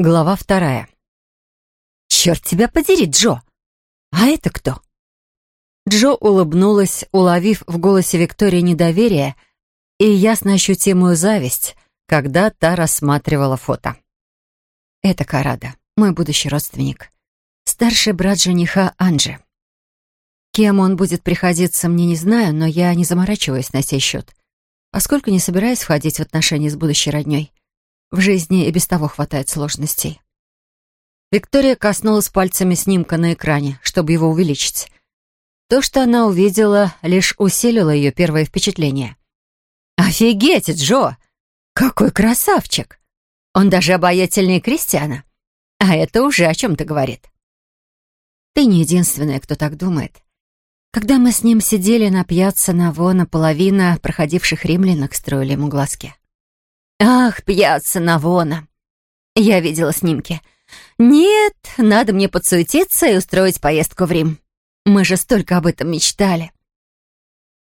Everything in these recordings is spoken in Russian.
Глава вторая. «Черт тебя подери, Джо! А это кто?» Джо улыбнулась, уловив в голосе Виктории недоверие и ясно ощутимую зависть, когда та рассматривала фото. «Это Карада, мой будущий родственник. Старший брат жениха Анджи. Кем он будет приходиться, мне не знаю, но я не заморачиваюсь на сей счет, поскольку не собираюсь входить в отношения с будущей родней. В жизни и без того хватает сложностей. Виктория коснулась пальцами снимка на экране, чтобы его увеличить. То, что она увидела, лишь усилило ее первое впечатление. «Офигеть, Джо! Какой красавчик! Он даже обаятельнее Кристиана. А это уже о чем-то говорит». «Ты не единственная, кто так думает. Когда мы с ним сидели на пьяцца Навона, половина проходивших римлянок строили ему глазки. Ах, пьяца Навона. Я видела снимки. Нет, надо мне подсуетиться и устроить поездку в Рим. Мы же столько об этом мечтали.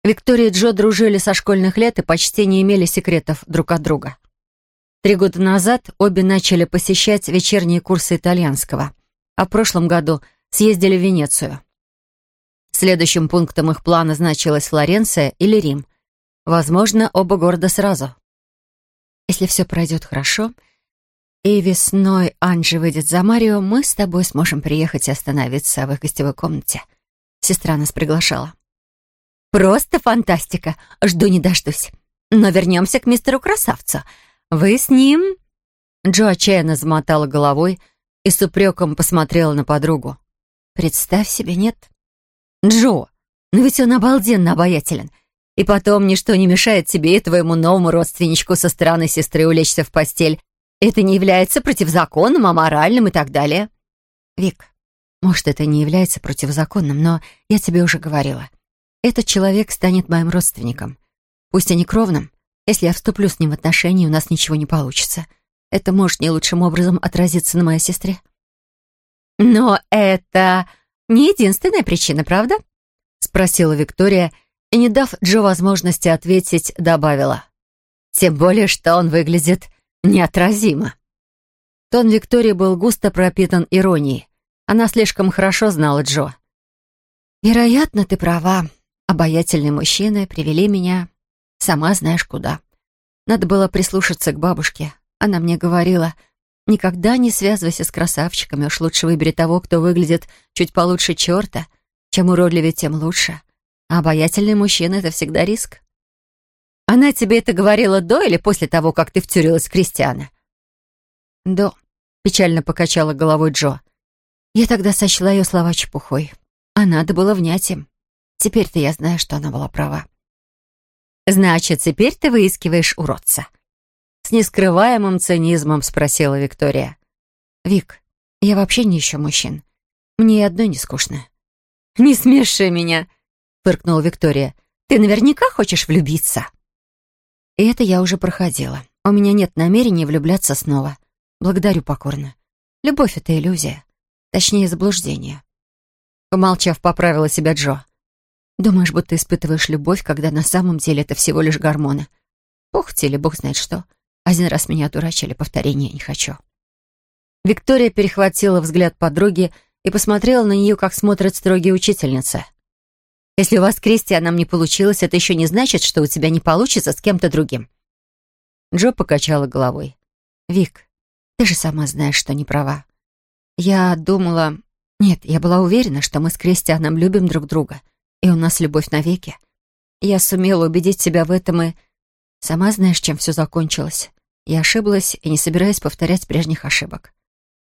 Виктория и Джо дружили со школьных лет и почти не имели секретов друг от друга. Три года назад обе начали посещать вечерние курсы итальянского, а в прошлом году съездили в Венецию. Следующим пунктом их плана значилась Флоренция или Рим. Возможно, оба города сразу. Если все пройдет хорошо, и весной Анжи выйдет за Марио, мы с тобой сможем приехать и остановиться в их гостевой комнате. Сестра нас приглашала. Просто фантастика. Жду не дождусь. Но вернемся к мистеру Красавцу. Вы с ним... Джо отчаянно замотала головой и с упреком посмотрела на подругу. «Представь себе, нет?» «Джо, но ведь он обалденно обаятелен. И потом ничто не мешает тебе и твоему новому родственничку со стороны сестры улечься в постель. Это не является противозаконным, аморальным и так далее. Вик, может, это не является противозаконным, но я тебе уже говорила. Этот человек станет моим родственником. Пусть и не кровным. Если я вступлю с ним в отношения, у нас ничего не получится. Это может не лучшим образом отразиться на моей сестре. Но это не единственная причина, правда? Спросила Виктория, и, не дав Джо возможности ответить, добавила. «Тем более, что он выглядит неотразимо». Тон Виктории был густо пропитан иронией. Она слишком хорошо знала Джо. «Вероятно, ты права. Обаятельные мужчины привели меня, сама знаешь куда. Надо было прислушаться к бабушке. Она мне говорила, никогда не связывайся с красавчиками, уж лучше выбери того, кто выглядит чуть получше черта. Чем уродливее, тем лучше. А обаятельный мужчина — это всегда риск. Она тебе это говорила до или после того, как ты втюрилась в Кристиана? До. Печально покачала головой Джо. Я тогда сочла ее слова чепухой. А надо было внять им. Теперь-то я знаю, что она была права. «Значит, теперь ты выискиваешь уродца?» С нескрываемым цинизмом спросила Виктория. «Вик, я вообще не ищу мужчин. Мне и одной не скучно». «Не смеши меня!» — фыркнула Виктория. «Ты наверняка хочешь влюбиться?» И это я уже проходила. У меня нет намерения влюбляться снова. Благодарю покорно. Любовь — это иллюзия. Точнее, заблуждение. Помолчав, поправила себя Джо. Думаешь, будто испытываешь любовь, когда на самом деле это всего лишь гормоны. Похоть или бог знает что. Один раз меня одурачили, повторения не хочу. Виктория перехватила взгляд подруги и посмотрела на нее, как смотрит строгие учительница. Если у вас с Кристианом не получилось, это еще не значит, что у тебя не получится с кем-то другим». Джо покачала головой. «Вик, ты же сама знаешь, что не права. Я думала... Нет, я была уверена, что мы с Кристианом любим друг друга, и у нас любовь навеки. Я сумела убедить себя в этом, и... Сама знаешь, чем все закончилось. Я ошиблась и не собираюсь повторять прежних ошибок.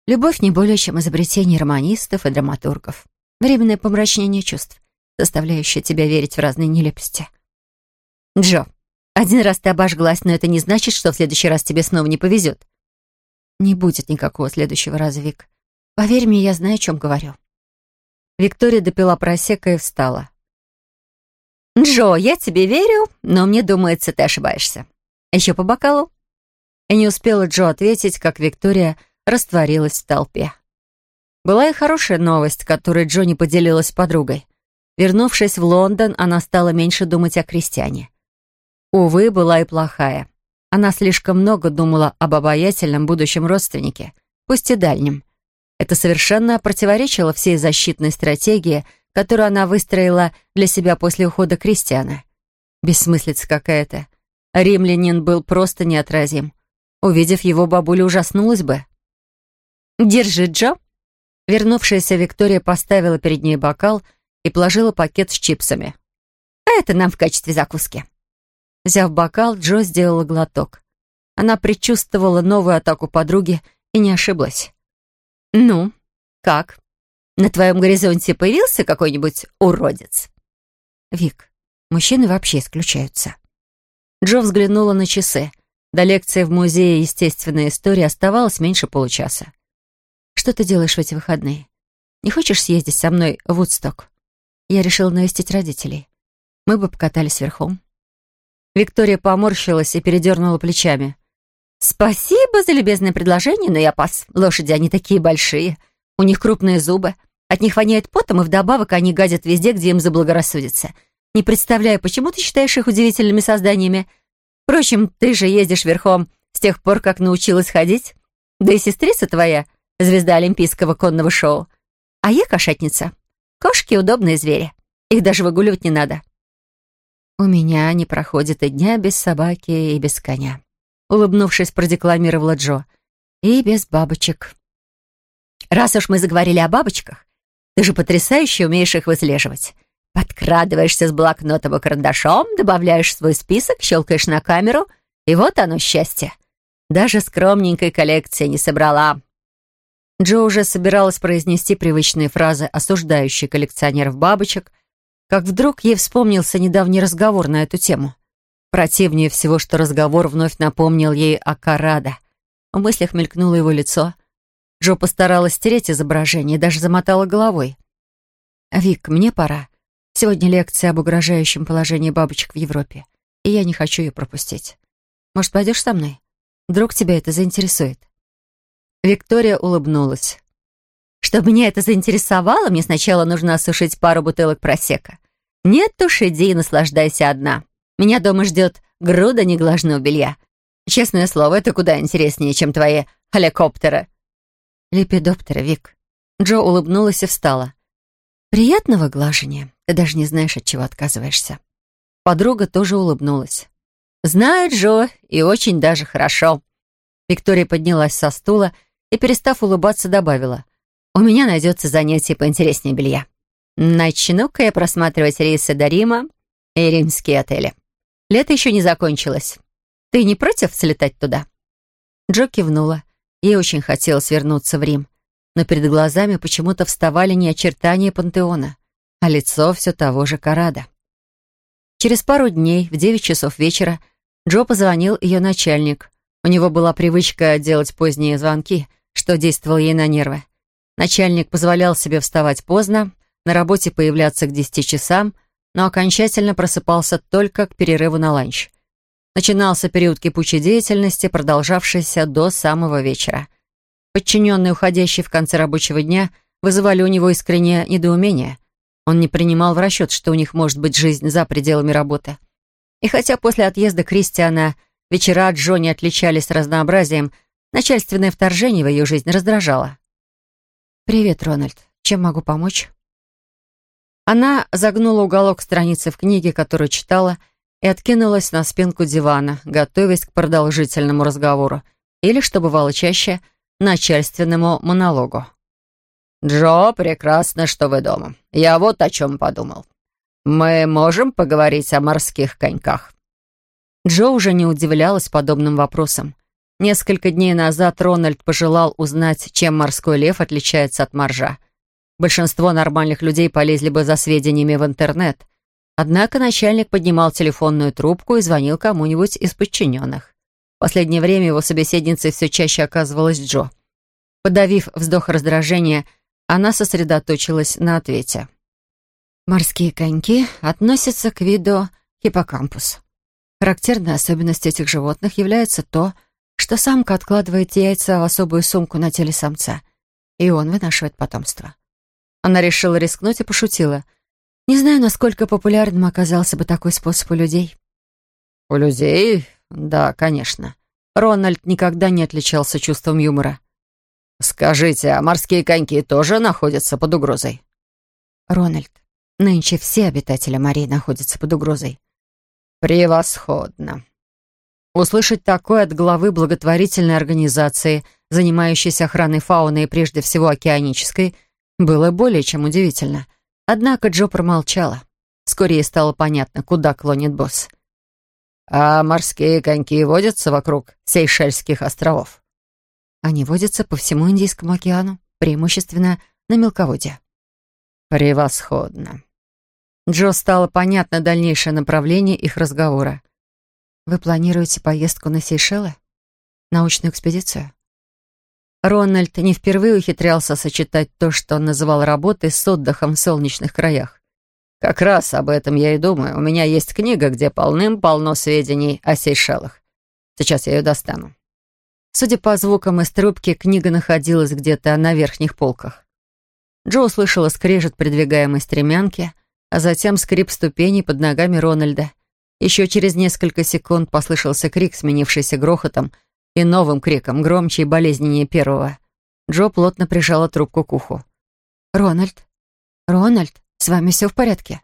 Любовь не более чем изобретение романистов и драматургов. Временное помрачнение чувств заставляющая тебя верить в разные нелепости. Джо, один раз ты обожглась, но это не значит, что в следующий раз тебе снова не повезет. Не будет никакого следующего раза, Вик. Поверь мне, я знаю, о чем говорю. Виктория допила просека и встала. «Джо, я тебе верю, но мне думается, ты ошибаешься. Еще по бокалу?» И не успела Джо ответить, как Виктория растворилась в толпе. Была и хорошая новость, которой Джо не поделилась с подругой. Вернувшись в Лондон, она стала меньше думать о крестьяне. Увы, была и плохая. Она слишком много думала об обаятельном будущем родственнике, пусть и дальним. Это совершенно противоречило всей защитной стратегии, которую она выстроила для себя после ухода Кристиана. Бессмыслица какая-то. Римлянин был просто неотразим. Увидев его, бабуля ужаснулась бы. «Держи, Джо». Вернувшаяся Виктория поставила перед ней бокал и положила пакет с чипсами. «А это нам в качестве закуски». Взяв бокал, Джо сделала глоток. Она предчувствовала новую атаку подруги и не ошиблась. «Ну, как? На твоем горизонте появился какой-нибудь уродец?» «Вик, мужчины вообще исключаются». Джо взглянула на часы. До лекции в Музее естественной истории оставалось меньше получаса. «Что ты делаешь в эти выходные? Не хочешь съездить со мной в Вудсток? Я решила навестить родителей. Мы бы покатались верхом». Виктория поморщилась и передернула плечами. «Спасибо за любезное предложение, но я пас. Лошади, они такие большие. У них крупные зубы. От них воняет потом, и вдобавок они гадят везде, где им заблагорассудится. Не представляю, почему ты считаешь их удивительными созданиями. Впрочем, ты же ездишь верхом с тех пор, как научилась ходить. Да и сестрица твоя — звезда олимпийского конного шоу. А я кошатница. Кошки — удобные звери. Их даже выгуливать не надо. У меня не проходит и дня без собаки и без коня улыбнувшись, продекламировала Джо. «И без бабочек». «Раз уж мы заговорили о бабочках, ты же потрясающе умеешь их выслеживать. Подкрадываешься с блокнотом и карандашом, добавляешь свой список, щелкаешь на камеру, и вот оно счастье. Даже скромненькой коллекции не собрала». Джо уже собиралась произнести привычные фразы, осуждающие коллекционеров бабочек, как вдруг ей вспомнился недавний разговор на эту тему. Противнее всего, что разговор вновь напомнил ей о Карадо. В мыслях мелькнуло его лицо. Джо постаралась стереть изображение и даже замотала головой. «Вик, мне пора. Сегодня лекция об угрожающем положении бабочек в Европе, и я не хочу ее пропустить. Может, пойдешь со мной? Вдруг тебя это заинтересует?» Виктория улыбнулась. «Чтобы меня это заинтересовало, мне сначала нужно осушить пару бутылок просека. Нет уж, иди и наслаждайся одна». Меня дома ждет груда неглажного белья. Честное слово, это куда интереснее, чем твои helikopтеры. Лепидоптеры, Вик. Джо улыбнулась и встала. Приятного глажения. Ты даже не знаешь, от чего отказываешься. Подруга тоже улыбнулась. «Знаю, Джо, и очень даже хорошо». Виктория поднялась со стула и, перестав улыбаться, добавила. «У меня найдется занятие поинтереснее белья. Начну-ка я просматривать рейсы до Рима и римские отели». Лето еще не закончилось. Ты не против слетать туда?» Джо кивнула. Ей очень хотелось вернуться в Рим. Но перед глазами почему-то вставали не очертания пантеона, а лицо все того же Карада. Через пару дней, в девять часов вечера, Джо позвонил ее начальник. У него была привычка делать поздние звонки, что действовало ей на нервы. Начальник позволял себе вставать поздно, на работе появляться к десяти часам — но окончательно просыпался только к перерыву на ланч. Начинался период кипучей деятельности, продолжавшийся до самого вечера. Подчиненные, уходящие в конце рабочего дня, вызывали у него искреннее недоумение. Он не принимал в расчет, что у них может быть жизнь за пределами работы. И хотя после отъезда Кристиана вечера Джонни отличались разнообразием, начальственное вторжение в ее жизнь раздражало. «Привет, Рональд. Чем могу помочь?» Она загнула уголок страницы в книге, которую читала, и откинулась на спинку дивана, готовясь к продолжительному разговору или, что бывало чаще, начальственному монологу. «Джо, прекрасно, что вы дома. Я вот о чем подумал. Мы можем поговорить о морских коньках?» Джо уже не удивлялась подобным вопросам. Несколько дней назад Рональд пожелал узнать, чем морской лев отличается от моржа. Большинство нормальных людей полезли бы за сведениями в интернет. Однако начальник поднимал телефонную трубку и звонил кому-нибудь из подчиненных. В последнее время его собеседницей все чаще оказывалась Джо. Подавив вздох раздражения, она сосредоточилась на ответе. Морские коньки относятся к виду хиппокампус. Характерной особенностью этих животных является то, что самка откладывает яйца в особую сумку на теле самца, и он вынашивает потомство. Она решила рискнуть и пошутила. «Не знаю, насколько популярным оказался бы такой способ у людей». «У людей? Да, конечно». Рональд никогда не отличался чувством юмора. «Скажите, а морские коньки тоже находятся под угрозой?» «Рональд, нынче все обитатели морей находятся под угрозой». «Превосходно!» Услышать такое от главы благотворительной организации, занимающейся охраной фауны и прежде всего океанической, было более чем удивительно. Однако Джо промолчала. Вскоре ей стало понятно, куда клонит босс. «А морские коньки водятся вокруг Сейшельских островов?» Они водятся по всему Индийскому океану, преимущественно на мелководье. «Превосходно!» Джо стало понятно дальнейшее направление их разговора. «Вы планируете поездку на Сейшелы? Научную экспедицию?» Рональд не впервые ухитрялся сочетать то, что он называл работой, с отдыхом в солнечных краях. «Как раз об этом я и думаю. У меня есть книга, где полным-полно сведений о Сейшелах. Сейчас я ее достану». Судя по звукам из трубки, книга находилась где-то на верхних полках. Джо услышала скрежет придвигаемой стремянки, а затем скрип ступеней под ногами Рональда. Еще через несколько секунд послышался крик, сменившийся грохотом, и новым криком, громче и болезненнее первого. Джо плотно прижала трубку к уху. «Рональд? Рональд, с вами все в порядке?»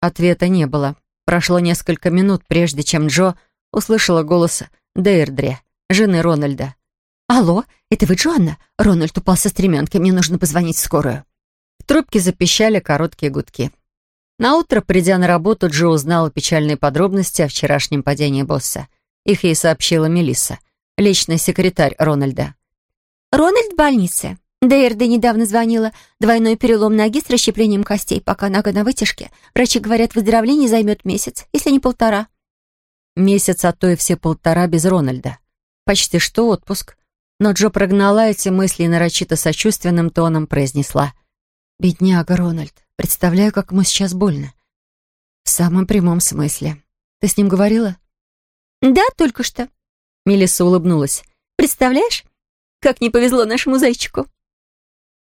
Ответа не было. Прошло несколько минут, прежде чем Джо услышала голос Дейрдре жены Рональда. «Алло, это вы Джоанна? Рональд упал со стремянки, мне нужно позвонить в скорую». В трубке запищали короткие гудки. Наутро, придя на работу, Джо узнала печальные подробности о вчерашнем падении босса. Их ей сообщила Мелисса, личный секретарь Рональда. «Рональд в больнице. Дейрда недавно звонила. Двойной перелом ноги с расщеплением костей, пока нога на вытяжке. Врачи говорят, выздоровление займет месяц, если не полтора». Месяц, а то и все полтора без Рональда. Почти что отпуск. Но Джо прогнала эти мысли и нарочито сочувственным тоном произнесла. «Бедняга Рональд, представляю, как ему сейчас больно». «В самом прямом смысле. Ты с ним говорила?» «Да, только что». Мелисса улыбнулась. «Представляешь, как не повезло нашему зайчику?»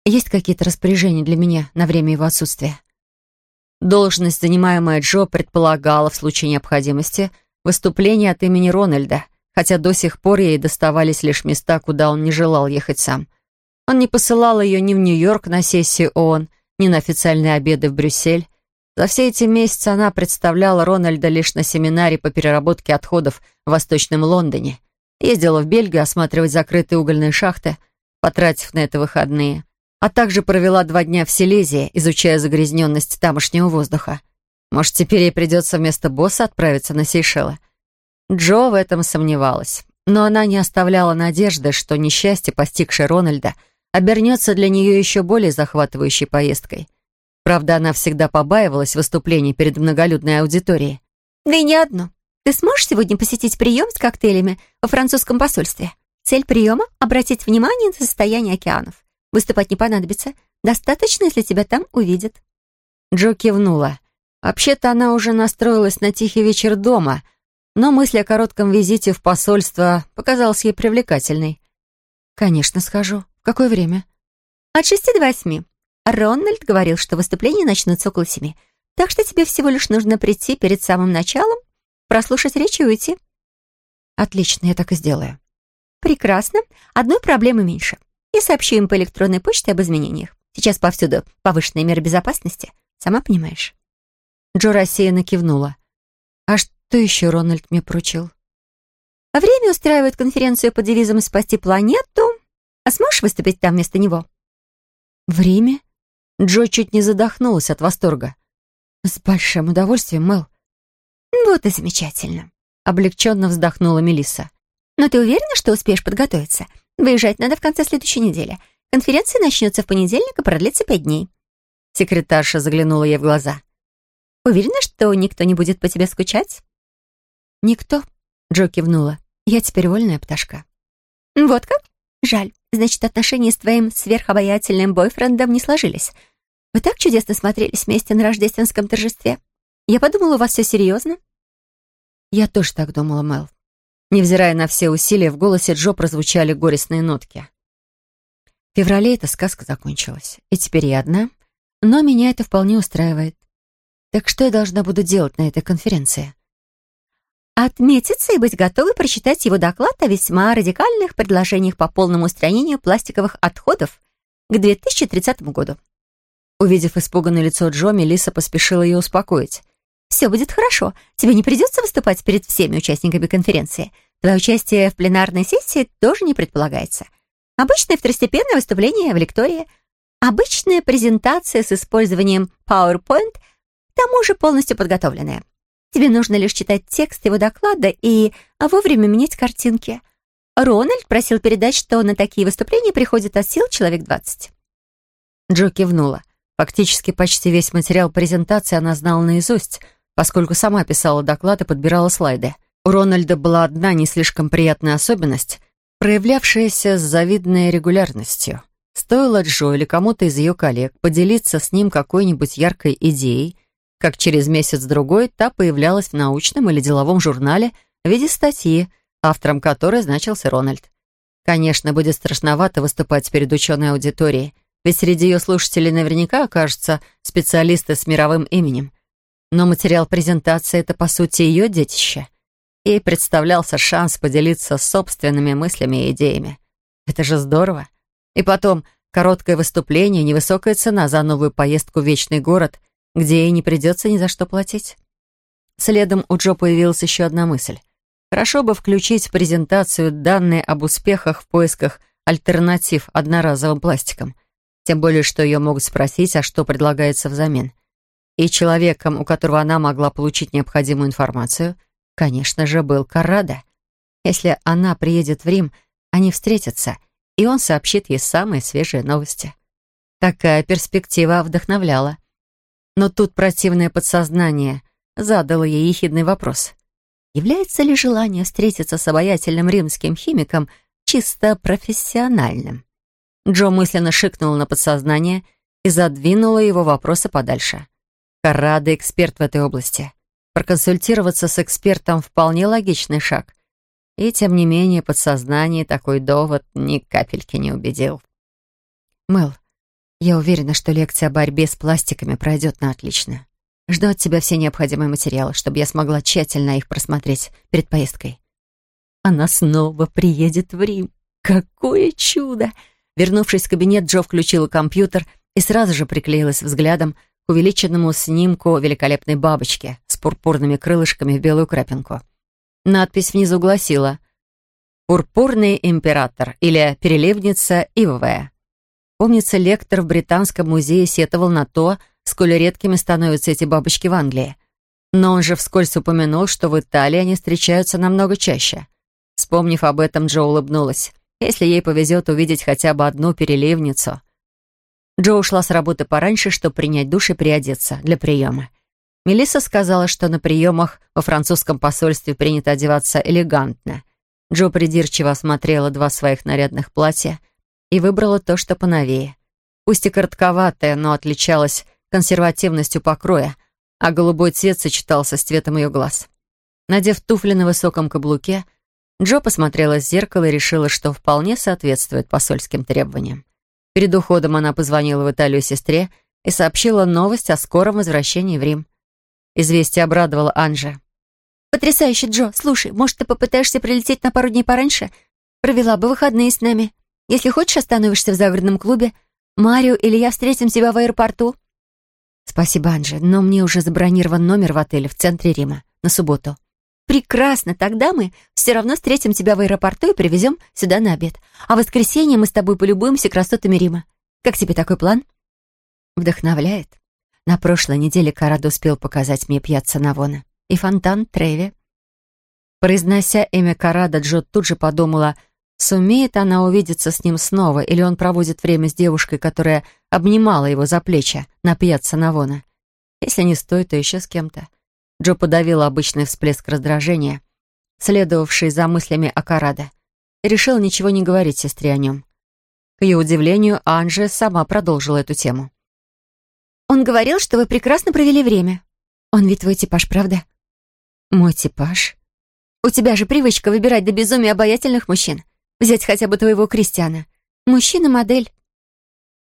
«Есть какие-то распоряжения для меня на время его отсутствия?» Должность, занимаемая Джо, предполагала в случае необходимости выступление от имени Рональда — хотя до сих пор ей доставались лишь места, куда он не желал ехать сам. Он не посылал ее ни в Нью-Йорк на сессию ООН, ни на официальные обеды в Брюссель. За все эти месяцы она представляла Рональда лишь на семинаре по переработке отходов в Восточном Лондоне. Ездила в Бельгию осматривать закрытые угольные шахты, потратив на это выходные. А также провела два дня в Силезии, изучая загрязненность тамошнего воздуха. Может, теперь ей придется вместо босса отправиться на Сейшелы. Джо в этом сомневалась. Но она не оставляла надежды, что несчастье, постигшее Рональда, обернется для нее еще более захватывающей поездкой. Правда, она всегда побаивалась выступлений перед многолюдной аудиторией. «Да и не одно. Ты сможешь сегодня посетить прием с коктейлями во французском посольстве? Цель приема — обратить внимание на состояние океанов. Выступать не понадобится. Достаточно, если тебя там увидят». Джо кивнула. Вообще-то она уже настроилась на тихий вечер дома — но мысль о коротком визите в посольство показалась ей привлекательной. «Конечно, схожу. Какое время?» «От шести до восьми. Рональд говорил, что выступления начнутся около семи, так что тебе всего лишь нужно прийти перед самым началом, прослушать речь и уйти». «Отлично, я так и сделаю». «Прекрасно. Одной проблемы меньше. Я сообщу им по электронной почте об изменениях. Сейчас повсюду повышенные меры безопасности, сама понимаешь». Джо рассеянно кивнула. «А что еще Рональд мне поручил? Время устраивает конференцию под девизом «Спасти планету». А сможешь выступить там вместо него? Время? Джо чуть не задохнулась от восторга. С большим удовольствием, Мэл. Вот и замечательно. Облегченно вздохнула Мелисса. Но ты уверена, что успеешь подготовиться? Выезжать надо в конце следующей недели. Конференция начнется в понедельник и продлится пять дней. Секретарша заглянула ей в глаза. Уверена, что никто не будет по тебе скучать? «Никто», — Джо кивнула. «Я теперь вольная пташка». «Вот как? Жаль. Значит, отношения с твоим сверхобаятельным бойфрендом не сложились. Вы так чудесно смотрелись вместе на рождественском торжестве. Я подумала, у вас все серьезно». «Я тоже так думала, Мэл». Невзирая на все усилия, в голосе Джо прозвучали горестные нотки. В феврале эта сказка закончилась, и теперь я одна, но меня это вполне устраивает. Так что я должна буду делать на этой конференции? Отметиться и быть готовой прочитать его доклад о весьма радикальных предложениях по полному устранению пластиковых отходов к 2030 году. Увидев испуганное лицо Джо, Мелисса поспешила ее успокоить. «Все будет хорошо. Тебе не придется выступать перед всеми участниками конференции. Твое участие в пленарной сессии тоже не предполагается. Обычное второстепенное выступление в лектории, обычная презентация с использованием PowerPoint, к тому же полностью подготовленная. Тебе нужно лишь читать текст его доклада и вовремя менять картинки. Рональд просил передать, что на такие выступления приходит от сил человек 20. Джо кивнула. Фактически почти весь материал презентации она знала наизусть, поскольку сама писала доклад и подбирала слайды. У Рональда была одна не слишком приятная особенность, проявлявшаяся с завидной регулярностью. Стоило Джо или кому-то из ее коллег поделиться с ним какой-нибудь яркой идеей, как через месяц-другой та появлялась в научном или деловом журнале в виде статьи, автором которой значился Рональд. Конечно, будет страшновато выступать перед ученой аудиторией, ведь среди ее слушателей наверняка окажутся специалисты с мировым именем. Но материал презентации — это, по сути, ее детище. Ей представлялся шанс поделиться собственными мыслями и идеями. Это же здорово. И потом, короткое выступление, невысокая цена за новую поездку в Вечный город, где ей не придется ни за что платить. Следом у Джо появилась еще одна мысль. Хорошо бы включить в презентацию данные об успехах в поисках альтернатив одноразовым пластикам — тем более, что ее могут спросить, а что предлагается взамен. И человеком, у которого она могла получить необходимую информацию, конечно же, был Каррада. Если она приедет в Рим, они встретятся, и он сообщит ей самые свежие новости. Такая перспектива вдохновляла. Но тут противное подсознание задало ей ехидный вопрос. Является ли желание встретиться с обаятельным римским химиком чисто профессиональным? Джо мысленно шикнула на подсознание и задвинула его вопросы подальше. Каррада — эксперт в этой области. Проконсультироваться с экспертом — вполне логичный шаг. И, тем не менее, подсознание такой довод ни капельки не убедил. «Мэл, я уверена, что лекция о борьбе с пластиками пройдет на отлично. Жду от тебя все необходимые материалы, чтобы я смогла тщательно их просмотреть перед поездкой». Она снова приедет в Рим. Какое чудо! Вернувшись в кабинет, Джо включила компьютер и сразу же приклеилась взглядом к увеличенному снимку великолепной бабочки с пурпурными крылышками в белую крапинку. Надпись внизу гласила «Пурпурный император» или «Переливница ивовая». Помнится, лектор в Британском музее сетовал на то, сколь редкими становятся эти бабочки в Англии. Но он же вскользь упомянул, что в Италии они встречаются намного чаще. Вспомнив об этом, Джо улыбнулась если ей повезет увидеть хотя бы одну переливницу. Джо ушла с работы пораньше, чтобы принять душ и приодеться для приема. Мелисса сказала, что на приемах во французском посольстве принято одеваться элегантно. Джо придирчиво осмотрела два своих нарядных платья и выбрала то, что поновее. Пусть и коротковатое, но отличалось консервативностью покроя, а голубой цвет сочетался с цветом ее глаз. Надев туфли на высоком каблуке, Джо посмотрела в зеркало и решила, что вполне соответствует посольским требованиям. Перед уходом она позвонила в Италию сестре и сообщила новость о скором возвращении в Рим. Известие обрадовало Анже. «Потрясающе, Джо. Слушай, может, ты попытаешься прилететь на пару дней пораньше? Провела бы выходные с нами. Если хочешь, остановишься в загородном клубе. Марио или я встретим тебя в аэропорту». «Спасибо, Анже, но мне уже забронирован номер в отеле в центре Рима на субботу». «Прекрасно, тогда мы все равно встретим тебя в аэропорту и привезем сюда на обед. А в воскресенье мы с тобой полюбуемся красотами Рима. Как тебе такой план?» Вдохновляет. На прошлой неделе Карадо успел показать мне пьяца Навона и фонтан Треви. Произнося имя Карада, Джо тут же подумала, сумеет она увидеться с ним снова, или он проводит время с девушкой, которая обнимала его за плечи на пьяца Навона. Если не стоит, то еще с кем-то. Джо подавила обычный всплеск раздражения, следовавший за мыслями о Караде, и решила ничего не говорить сестре о нем. К ее удивлению, Анже сама продолжила эту тему. «Он говорил, что вы прекрасно провели время. Он ведь твой типаж, правда?» «Мой типаж?» «У тебя же привычка выбирать до безумия обаятельных мужчин. Взять хотя бы твоего Кристиана. Мужчина-модель».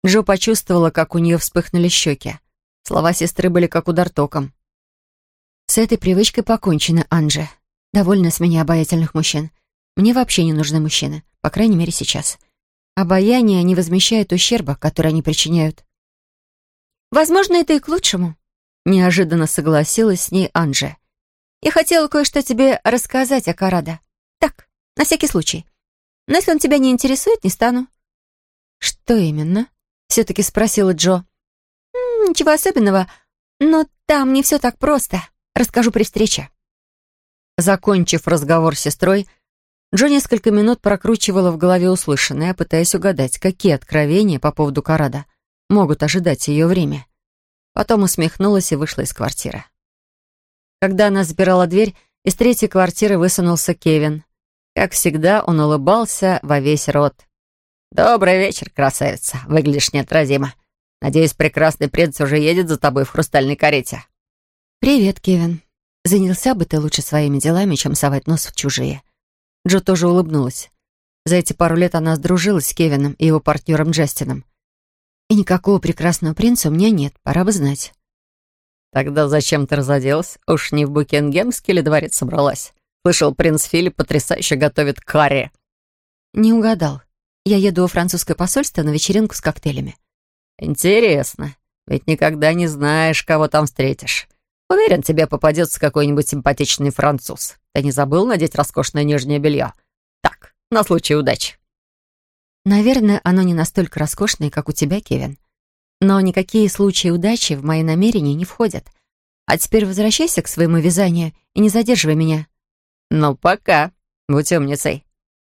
Джо почувствовала, как у нее вспыхнули щеки. Слова сестры были как удар током. С этой привычкой покончено, Анже. Довольно с меня обаятельных мужчин. Мне вообще не нужны мужчины, по крайней мере, сейчас. Обаяние не возмещает ущерба, который они причиняют. Возможно, это и к лучшему. Неожиданно согласилась с ней Анже. Я хотела кое-что тебе рассказать о Карада. Так, на всякий случай. Но если он тебя не интересует, не стану. Что именно? Все-таки спросила Джо. «Ничего особенного, но там не все так просто. Расскажу при встрече». Закончив разговор с сестрой, Джо несколько минут прокручивала в голове услышанное, пытаясь угадать, какие откровения по поводу Карада могут ожидать ее время. Потом усмехнулась и вышла из квартиры. Когда она запирала дверь, из третьей квартиры высунулся Кевин. Как всегда, он улыбался во весь рот. «Добрый вечер, красавица. Выглядишь неотразимо. Надеюсь, прекрасный принц уже едет за тобой в хрустальной карете». «Привет, Кевин. Занялся бы ты лучше своими делами, чем совать нос в чужие». Джо тоже улыбнулась. За эти пару лет она сдружилась с Кевином и его партнером Джастином. И никакого прекрасного принца у меня нет, пора бы знать. Тогда зачем ты разоделась? Уж не в Букингемский ли дворец собралась? Слышал, принц Филипп потрясающе готовит карри. Не угадал. Я еду во французское посольство на вечеринку с коктейлями. Интересно. Ведь никогда не знаешь, кого там встретишь. Уверен, тебе попадется какой-нибудь симпатичный француз. Ты не забыл надеть роскошное нижнее белье? Так, на случай удачи. Наверное, оно не настолько роскошное, как у тебя, Кевин. Но никакие случаи удачи в мои намерения не входят. А теперь возвращайся к своему вязанию и не задерживай меня. Ну, пока. Будь умницей.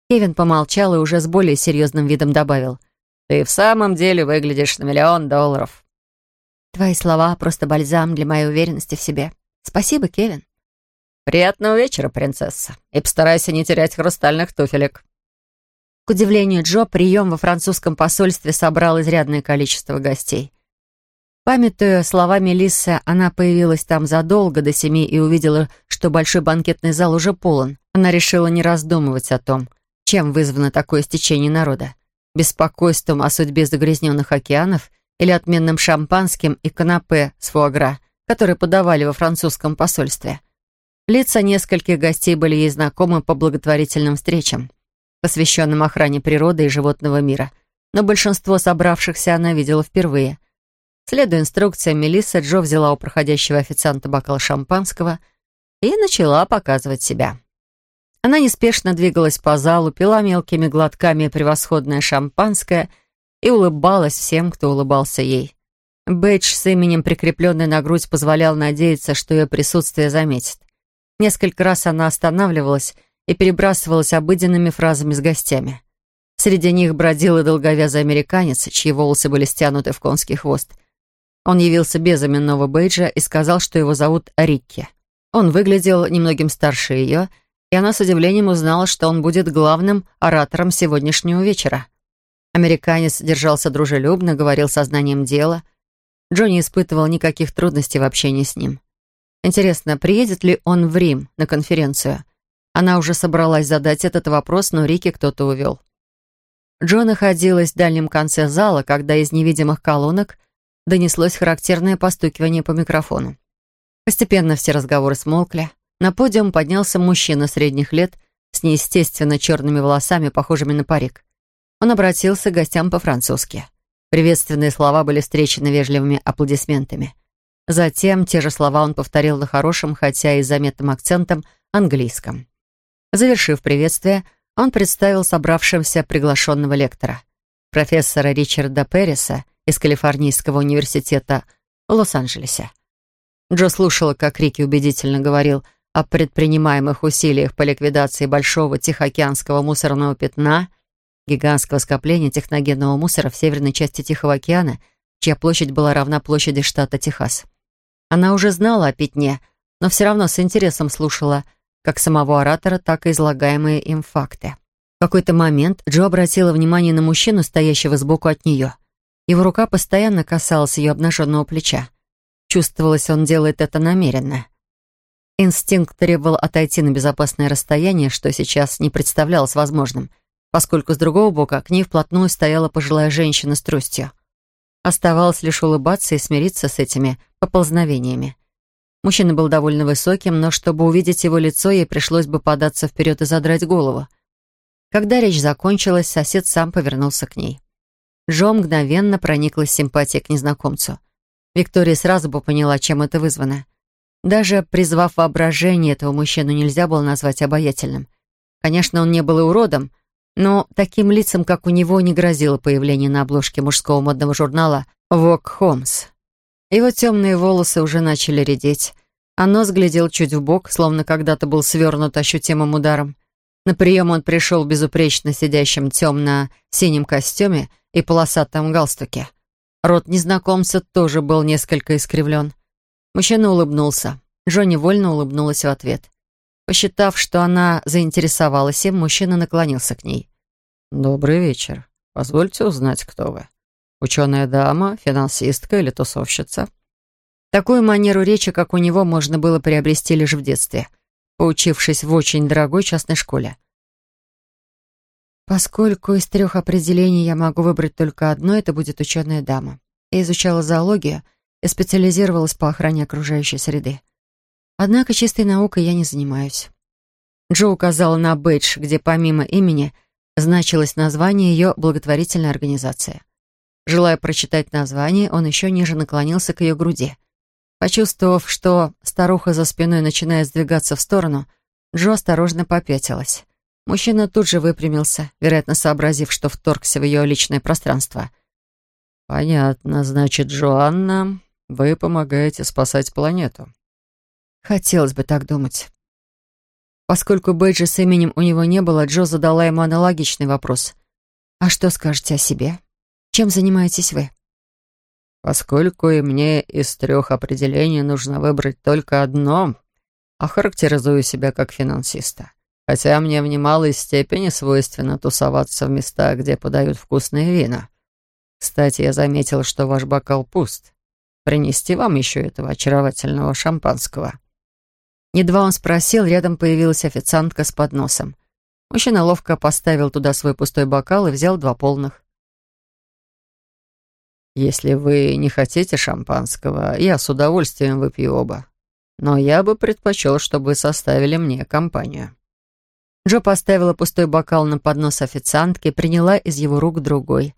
Кевин помолчал и уже с более серьезным видом добавил. Ты в самом деле выглядишь на миллион долларов. Твои слова — просто бальзам для моей уверенности в себе. Спасибо, Кевин. Приятного вечера, принцесса. И постарайся не терять хрустальных туфелек. К удивлению Джо, прием во французском посольстве собрал изрядное количество гостей. Памятуя слова Мелиссы, она появилась там задолго до семи и увидела, что большой банкетный зал уже полон. Она решила не раздумывать о том, чем вызвано такое стечение народа. Беспокойством о судьбе загрязненных океанов или отменным шампанским и канапе с фуагра, которые подавали во французском посольстве. Лица нескольких гостей были ей знакомы по благотворительным встречам, посвященным охране природы и животного мира, но большинство собравшихся она видела впервые. Следуя инструкциям Мелисса, Джо взяла у проходящего официанта бокал шампанского и начала показывать себя. Она неспешно двигалась по залу, пила мелкими глотками превосходное шампанское — и улыбалась всем, кто улыбался ей. Бэдж с именем, прикрепленный на грудь, позволял надеяться, что ее присутствие заметит. Несколько раз она останавливалась и перебрасывалась обыденными фразами с гостями. Среди них бродил и долговязый американец, чьи волосы были стянуты в конский хвост. Он явился без именного бейджа и сказал, что его зовут Рикки. Он выглядел немногим старше ее, и она с удивлением узнала, что он будет главным оратором сегодняшнего вечера. Американец держался дружелюбно, говорил сознанием дела. Джонни испытывал никаких трудностей в общении с ним. Интересно, приедет ли он в Рим на конференцию? Она уже собралась задать этот вопрос, но Рики кто-то увел. Джо находилась в дальнем конце зала, когда из невидимых колонок донеслось характерное постукивание по микрофону. Постепенно все разговоры смолкли. На подиум поднялся мужчина средних лет с неестественно черными волосами, похожими на парик. Он обратился к гостям по-французски. Приветственные слова были встречены вежливыми аплодисментами. Затем те же слова он повторил на хорошем, хотя и заметным акцентом, английском. Завершив приветствие, он представил собравшимся приглашенного лектора, профессора Ричарда Перриса из Калифорнийского университета в Лос-Анджелесе. Джо слушала, как Рики убедительно говорил о предпринимаемых усилиях по ликвидации большого Тихоокеанского мусорного пятна гигантского скопления техногенного мусора в северной части Тихого океана, чья площадь была равна площади штата Техас. Она уже знала о пятне, но все равно с интересом слушала как самого оратора, так и излагаемые им факты. В какой-то момент Джо обратила внимание на мужчину, стоящего сбоку от нее. Его рука постоянно касалась ее обнаженного плеча. Чувствовалось, он делает это намеренно. Инстинкт требовал отойти на безопасное расстояние, что сейчас не представлялось возможным — поскольку с другого бока к ней вплотную стояла пожилая женщина с тростью. Оставалось лишь улыбаться и смириться с этими поползновениями. Мужчина был довольно высоким, но чтобы увидеть его лицо, ей пришлось бы податься вперед и задрать голову. Когда речь закончилась, сосед сам повернулся к ней. Джо мгновенно прониклась симпатией к незнакомцу. Виктория сразу бы поняла, чем это вызвано. Даже призвав воображение, этого мужчину нельзя было назвать обаятельным. Конечно, он не был и уродом, но таким лицам, как у него, не грозило появление на обложке мужского модного журнала «Вок Холмс». Его темные волосы уже начали редеть, а нос глядел чуть в бок, словно когда-то был свернут ощутимым ударом. На прием он пришел безупречно сидящем темно-синем костюме и полосатом галстуке. Рот незнакомца тоже был несколько искривлен. Мужчина улыбнулся. Джо невольно улыбнулась в ответ. Посчитав, что она заинтересовалась им, мужчина наклонился к ней. «Добрый вечер. Позвольте узнать, кто вы. Ученая дама, финансистка или тусовщица?» Такую манеру речи, как у него, можно было приобрести лишь в детстве, поучившись в очень дорогой частной школе. Поскольку из трех определений я могу выбрать только одно, это будет ученая дама. Я изучала зоологию и специализировалась по охране окружающей среды. Однако чистой наукой я не занимаюсь. Джо указала на бейдж, где помимо имени значилось название ее благотворительной организации. Желая прочитать название, он еще ниже наклонился к ее груди. Почувствовав, что старуха за спиной начинает сдвигаться в сторону, Джо осторожно попятилась. Мужчина тут же выпрямился, вероятно, сообразив, что вторгся в ее личное пространство. «Понятно. Значит, Джоанна, вы помогаете спасать планету». Хотелось бы так думать. Поскольку бейджа с именем у него не было, Джо задала ему аналогичный вопрос. «А что скажете о себе? Чем занимаетесь вы?» «Поскольку и мне из трех определений нужно выбрать только одно, охарактеризую себя как финансиста хотя мне в немалой степени свойственно тусоваться в местах, где подают вкусные вина. Кстати, я заметил, что ваш бокал пуст. Принести вам еще этого очаровательного шампанского?» Едва он спросил, рядом появилась официантка с подносом. Мужчина ловко поставил туда свой пустой бокал и взял два полных. «Если вы не хотите шампанского, я с удовольствием выпью оба. Но я бы предпочел, чтобы вы составили мне компанию». Джо поставила пустой бокал на поднос официантки и приняла из его рук другой.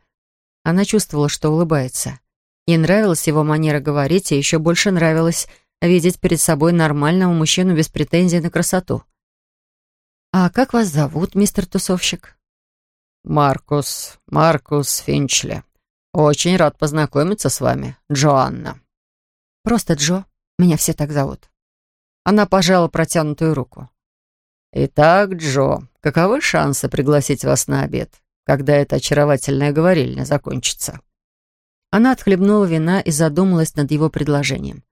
Она чувствовала, что улыбается. Ей нравилась его манера говорить, и еще больше нравилось видеть перед собой нормального мужчину без претензий на красоту. «А как вас зовут, мистер Тусовщик?» «Маркус, Маркус Финчли. Очень рад познакомиться с вами, Джоанна». «Просто Джо. Меня все так зовут». Она пожала протянутую руку. «Итак, Джо, каковы шансы пригласить вас на обед, когда эта очаровательная говорильня закончится?» Она отхлебнула вина и задумалась над его предложением.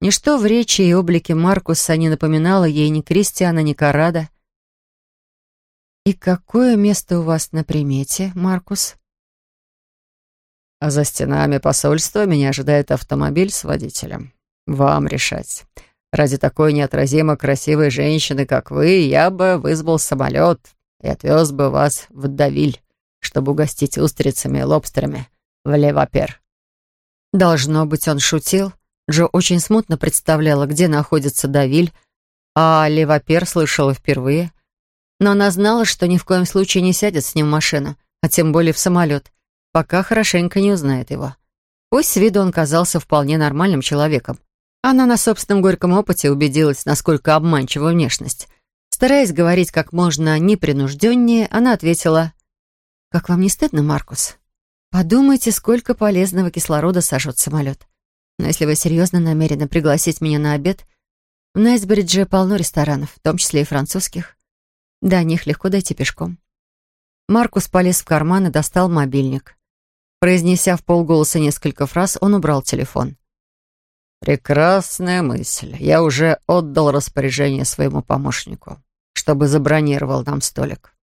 Ничто в речи и облике Маркуса не напоминало ей ни Кристиана, ни Карада. «И какое место у вас на примете, Маркус?» «А за стенами посольства меня ожидает автомобиль с водителем. Вам решать. Ради такой неотразимо красивой женщины, как вы, я бы вызвал самолет и отвез бы вас в Давиль, чтобы угостить устрицами и лобстерами в Левапер». Должно быть, он шутил. Джо очень смутно представляла, где находится Давиль, а Левапер слышала впервые. Но она знала, что ни в коем случае не сядет с ним в машину, а тем более в самолет, пока хорошенько не узнает его. Пусть с виду он казался вполне нормальным человеком, она на собственном горьком опыте убедилась, насколько обманчива внешность. Стараясь говорить как можно непринужденнее, она ответила, «Как вам не стыдно, Маркус? Подумайте, сколько полезного кислорода сожжет самолет. Но если вы серьезно намерены пригласить меня на обед, в Найсбридже полно ресторанов, в том числе и французских. До них легко дойти пешком». Маркус полез в карман и достал мобильник. Произнеся в полголоса несколько фраз, он убрал телефон. «Прекрасная мысль. Я уже отдал распоряжение своему помощнику, чтобы забронировал нам столик.